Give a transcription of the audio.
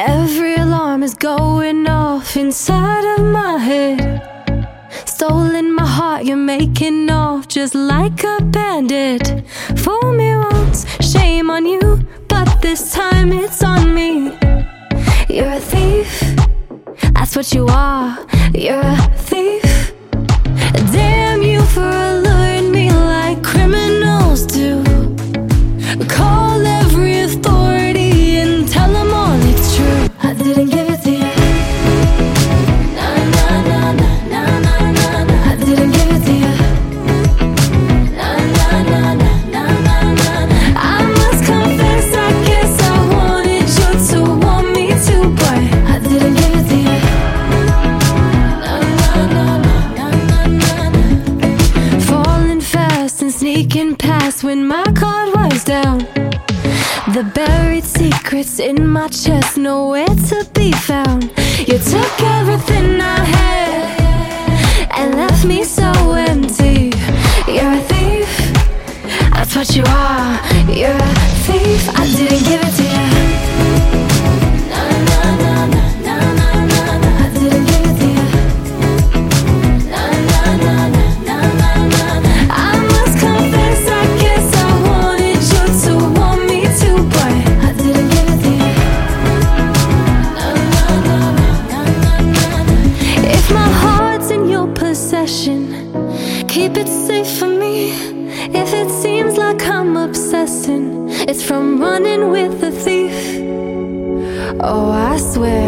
Every alarm is going off inside of my head. Stolen my heart, you're making off just like a bandit. Fool me once, shame on you, but this time it's on me. You're a thief, that's what you are. You're a thief. Sneaking past when my card was down. The buried secrets in my chest, nowhere to be found. You took everything I had and left me so empty. You're a thief, that's what you are. You're a thief, I didn't give it to you. Keep it safe for me. If it seems like I'm obsessing, it's from running with a thief. Oh, I swear